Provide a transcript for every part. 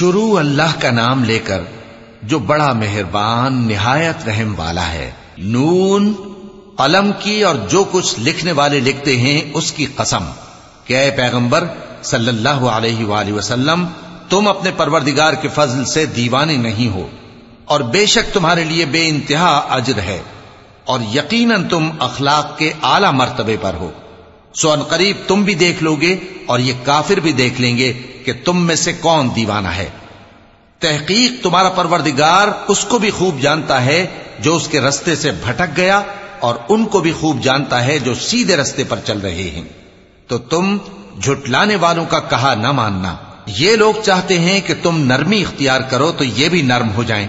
شروع اللہ کا نام لے کر جو بڑا مہربان، نہایت رحم والا ہے۔ نون، قلم کی اور جو کچھ لکھنے والے لکھتے ہیں، اس کی قسم۔ کہ اے پیغمبر، صلی اللہ علیہ وآلہ وسلم، تم اپنے پروردگار کے فضل سے دیوانے نہیں ہو۔ اور بے شک تمہارے لیے بے انتہا اجر ہے۔ اور یقیناً تم اخلاق کے اعلی مرتبے پر ہو۔ سو ان قریب تم بھی دیکھ لو گے اور یہ کافر بھی دیکھ لیں گے۔ کہ تم میں سے کون دیوانہ ہے۔ تحقیق تمہارا پروردگار اس کو بھی خوب جانتا ہے جو اس کے رستے سے بھٹک گیا اور ان کو بھی خوب جانتا ہے جو سیدھے رستے پر چل رہے ہیں۔ تو تم جھٹلانے والوں کا کہا نہ ماننا۔ یہ لوگ چاہتے ہیں کہ تم نرمی اختیار کرو تو یہ بھی نرم ہو جائیں۔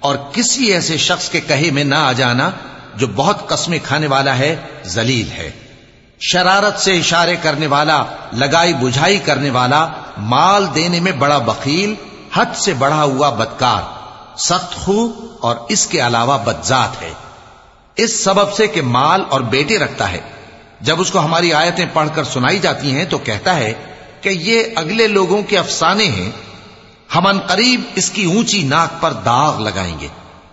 اور کسی ایسے شخص کے کہے میں نہ آ جانا جو بہت قسمیں کھانے والا ہے، ذلیل ہے۔ شرارت سے اشارے کرنے والا، لگائی بجھائی کرنے والا مال دینے میں بڑا بخیل، حد سے بڑھا ہوا بدکار، سخت خو اور اس کے علاوہ بدذات ہے۔ اس سبب سے کہ مال اور بیٹے رکھتا ہے۔ جب اس کو ہماری آیتیں پڑھ کر سنائی جاتی ہیں تو کہتا ہے کہ یہ اگلے لوگوں کے افسانے ہیں۔ ہم ان قریب اس کی اونچی ناک پر داغ لگائیں گے۔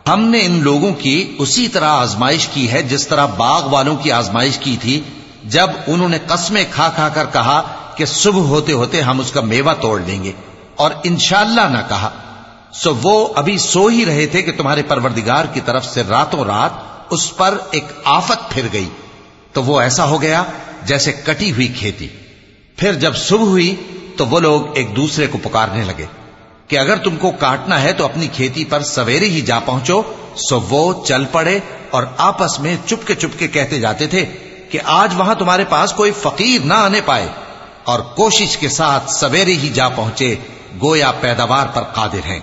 ہم نے ان لوگوں کی اسی طرح آزمائش کی ہے جس طرح باغ والوں کی آزمائش کی تھی۔ جب انہوں نے قسمیں کھا کھا کر کہا کہ صبح ہوتے ہوتے ہم اس کا میوہ توڑ لیں گے۔ اور انشاءاللہ نہ کہا۔ سو وہ ابھی سو ہی رہے تھے کہ تمہارے پروردگار کی طرف سے راتوں رات اس پر ایک آفت پھر گئی۔ تو وہ ایسا ہو گیا جیسے کٹی ہوئی کھیتی۔ پھر جب صبح ہوئی تو وہ لوگ ایک دوسرے کو پکارنے لگے کہ اگر تم کو کاٹنا ہے تو اپنی کھیتی پر سویرے ہی جا پہنچو۔ سو وہ چل پڑے اور آپس میں چپ کے چپ کے کہتے جاتے تھے کہ آج وہاں تمہارے پاس کوئی فقیر نہ آنے پائے۔ اور کوشش کے ساتھ سویرے ہی جا پہنچے، گویا پیداوار پر قادر ہیں۔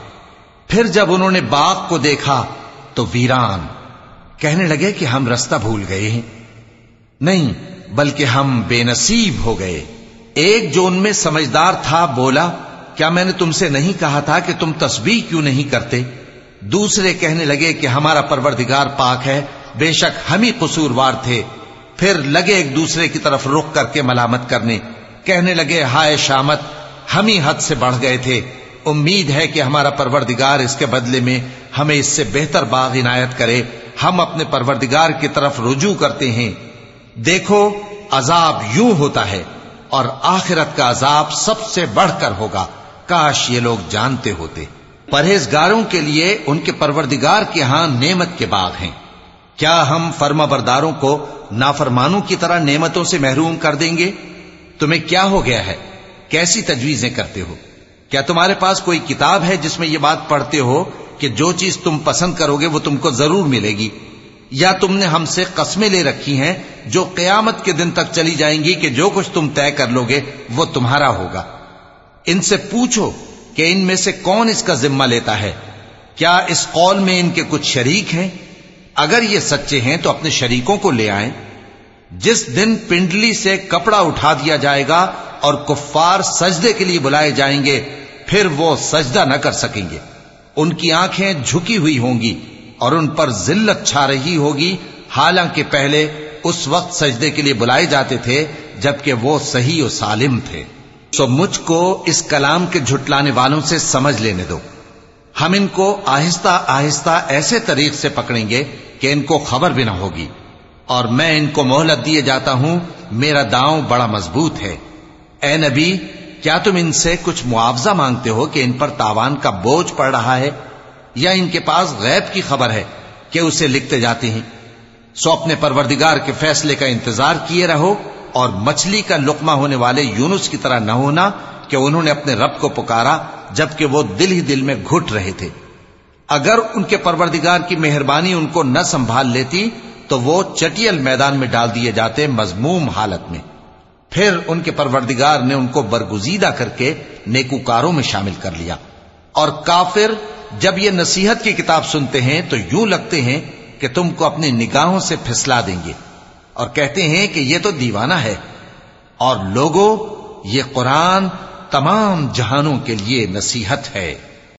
پھر جب انہوں نے باغ کو دیکھا تو ویران، کہنے لگے کہ ہم رستہ بھول گئے ہیں۔ نہیں، بلکہ ہم بے نصیب ہو گئے۔ ایک جو ان میں سمجھدار تھا بولا، کیا میں نے تم سے نہیں کہا تھا کہ تم تسبیح کیوں نہیں کرتے؟ دوسرے کہنے لگے کہ ہمارا پروردگار پاک ہے، بے شک ہم ہی قصوروار تھے۔ پھر لگے ایک دوسرے کی طرف رخ کر کے ملامت کرنے۔ کہنے لگے، ہائے شامت، ہم ہی حد سے بڑھ گئے تھے۔ امید ہے کہ ہمارا پروردگار اس کے بدلے میں ہمیں اس سے بہتر باغ عنایت کرے۔ ہم اپنے پروردگار کی طرف رجوع کرتے ہیں۔ دیکھو، عذاب یوں ہوتا ہے اور آخرت کا عذاب سب سے بڑھ کر ہوگا۔ کاش یہ لوگ جانتے ہوتے۔ پرہیزگاروں کے لیے ان کے پروردگار کے ہاں نعمت کے باغ ہیں۔ کیا ہم فرما برداروں کو نافرمانوں کی طرح نعمتوں سے محروم کر دیں گے؟ تمہیں کیا ہو گیا ہے؟ کیسی تجویزیں کرتے ہو؟ کیا تمہارے پاس کوئی کتاب ہے جس میں یہ بات پڑھتے ہو کہ جو چیز تم پسند کرو گے وہ تم کو ضرور ملے گی؟ یا تم نے ہم سے قسمیں لے رکھی ہیں جو قیامت کے دن تک چلی جائیں گی کہ جو کچھ تم طے کر لو گے وہ تمہارا ہوگا؟ ان سے پوچھو کہ ان میں سے کون اس کا ذمہ لیتا ہے؟ کیا اس قول میں ان کے کچھ شریک ہیں؟ اگر یہ سچے ہیں تو اپنے شریکوں کو لے آئیں۔ جس دن پنڈلی سے کپڑا اٹھا دیا جائے گا اور کفار سجدے کے لیے بلائے جائیں گے، پھر وہ سجدہ نہ کر سکیں گے۔ ان کی آنکھیں جھکی ہوئی ہوں گی اور ان پر ذلت چھا رہی ہوگی۔ حالانکہ پہلے اس وقت سجدے کے لیے بلائے جاتے تھے، جبکہ وہ صحیح و سالم تھے۔ سو مجھ کو اس کلام کے جھٹلانے والوں سے سمجھ لینے دو۔ ہم ان کو آہستہ آہستہ ایسے طریق سے پکڑیں گے کہ ان کو خبر بھی نہ ہوگی۔ اور میں ان کو مہلت دیے جاتا ہوں، میرا داؤں بڑا مضبوط ہے۔ اے نبی، کیا تم ان سے کچھ معاوضہ مانگتے ہو کہ ان پر تاوان کا بوجھ پڑ رہا ہے؟ یا ان کے پاس غیب کی خبر ہے کہ اسے لکھتے جاتے ہیں؟ سو اپنے پروردگار کے فیصلے کا انتظار کیے رہو اور مچھلی کا لقمہ ہونے والے یونس کی طرح نہ ہونا کہ انہوں نے اپنے رب کو پکارا جبکہ وہ دل ہی دل میں گھٹ رہے تھے۔ اگر ان کے پروردگار کی مہربانی ان کو نہ سنبھال لیتی تو وہ چٹیل میدان میں ڈال دیے جاتے مضموم حالت میں۔ پھر ان کے پروردگار نے ان کو برگزیدہ کر کے نیکوکاروں میں شامل کر لیا۔ اور کافر جب یہ نصیحت کی کتاب سنتے ہیں تو یوں لگتے ہیں کہ تم کو اپنی نگاہوں سے پھسلا دیں گے۔ اور کہتے ہیں کہ یہ تو دیوانہ ہے۔ اور لوگوں یہ قرآن تمام جہانوں کے لیے نصیحت ہے۔